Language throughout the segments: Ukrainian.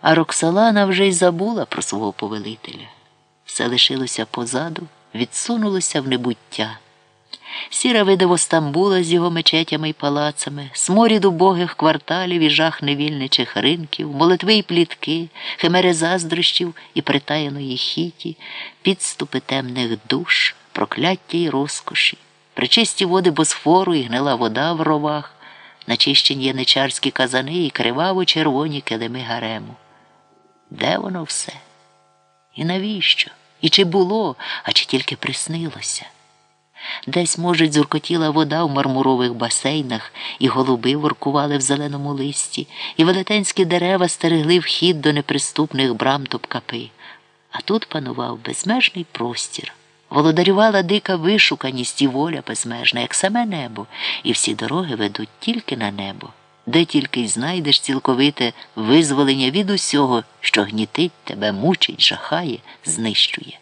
А Роксолана вже й забула про свого повелителя. Все лишилося позаду, відсунулося в небуття. Сіра видиво Стамбула з його мечетями й палацами, сморід убогих кварталів і жах невільничих ринків, молитви й плітки, химери заздрощів і притаєної хіті, підступи темних душ, прокляття й розкоші, причисті води босфору і гнила вода в ровах, начищені яничарські казани і криваво червоні килими гарему. Де воно все? І навіщо? І чи було, а чи тільки приснилося? Десь, може, дзуркотіла вода в мармурових басейнах, і голуби воркували в зеленому листі, і велетенські дерева стерегли вхід до неприступних брам топкапи. А тут панував безмежний простір. Володарювала дика вишуканість і воля безмежна, як саме небо, і всі дороги ведуть тільки на небо, де тільки й знайдеш цілковите визволення від усього, що гнітить тебе, мучить, жахає, знищує.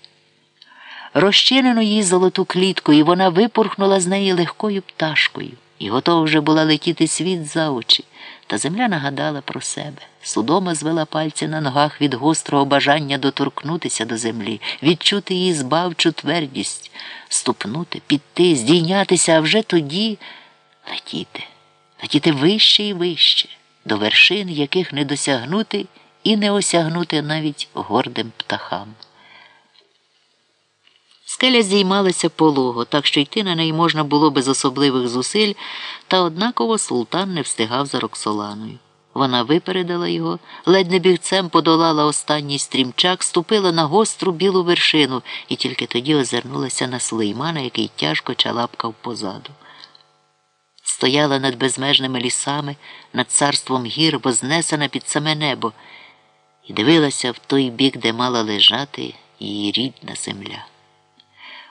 Розчинено їй золоту клітку, і вона випорхнула з неї легкою пташкою, і готова вже була летіти світ за очі. Та земля нагадала про себе. Судома звела пальці на ногах від гострого бажання доторкнутися до землі, відчути її збавчу твердість, ступнути, піти, здійнятися, а вже тоді летіти, летіти вище і вище, до вершин, яких не досягнути і не осягнути навіть гордим птахам. Скеля здіймалася полого, так що йти на неї можна було без особливих зусиль, та однаково султан не встигав за Роксоланою. Вона випередила його, ледь не бігцем подолала останній стрімчак, ступила на гостру білу вершину і тільки тоді озирнулася на Сулеймана, який тяжко чалапкав позаду. Стояла над безмежними лісами, над царством гір, вознесена під саме небо, і дивилася в той бік, де мала лежати її рідна земля.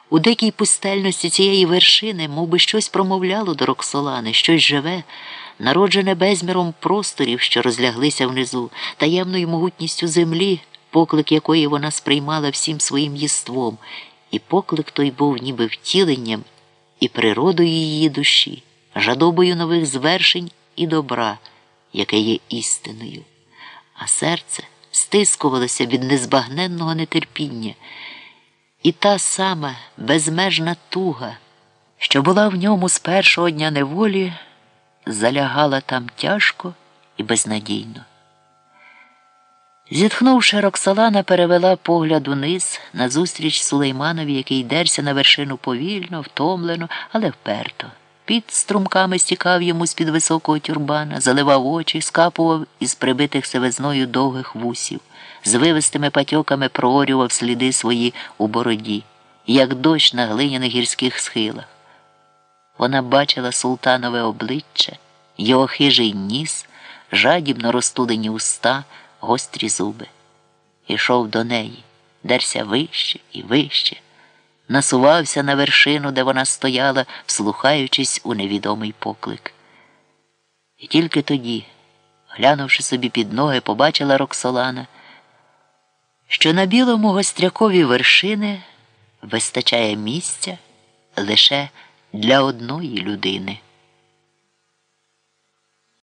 У дикій пустельності цієї вершини мов би, щось промовляло до Роксолани, щось живе, народжене безміром просторів, що розляглися внизу, таємною могутністю землі, поклик якої вона сприймала всім своїм єством, і поклик той був ніби втіленням і природою її душі, жадобою нових звершень і добра, яке є істиною. А серце стискувалося від незбагненного нетерпіння. І та сама безмежна туга, що була в ньому з першого дня неволі, залягала там тяжко і безнадійно. Зітхнувши, Роксолана перевела погляд униз назустріч Сулейманові, який дерся на вершину повільно, втомлено, але вперто. Під струмками стікав йому з-під високого тюрбана, заливав очі, скапував із прибитих севезною довгих вусів з вивистими патьоками проорював сліди свої у бороді, як дощ на глиняних гірських схилах. Вона бачила султанове обличчя, його хижий ніс, жадібно розтулені уста, гострі зуби. Ішов до неї, дерся вище і вище, насувався на вершину, де вона стояла, вслухаючись у невідомий поклик. І тільки тоді, глянувши собі під ноги, побачила Роксолана що на білому гострякові вершини вистачає місця лише для одної людини.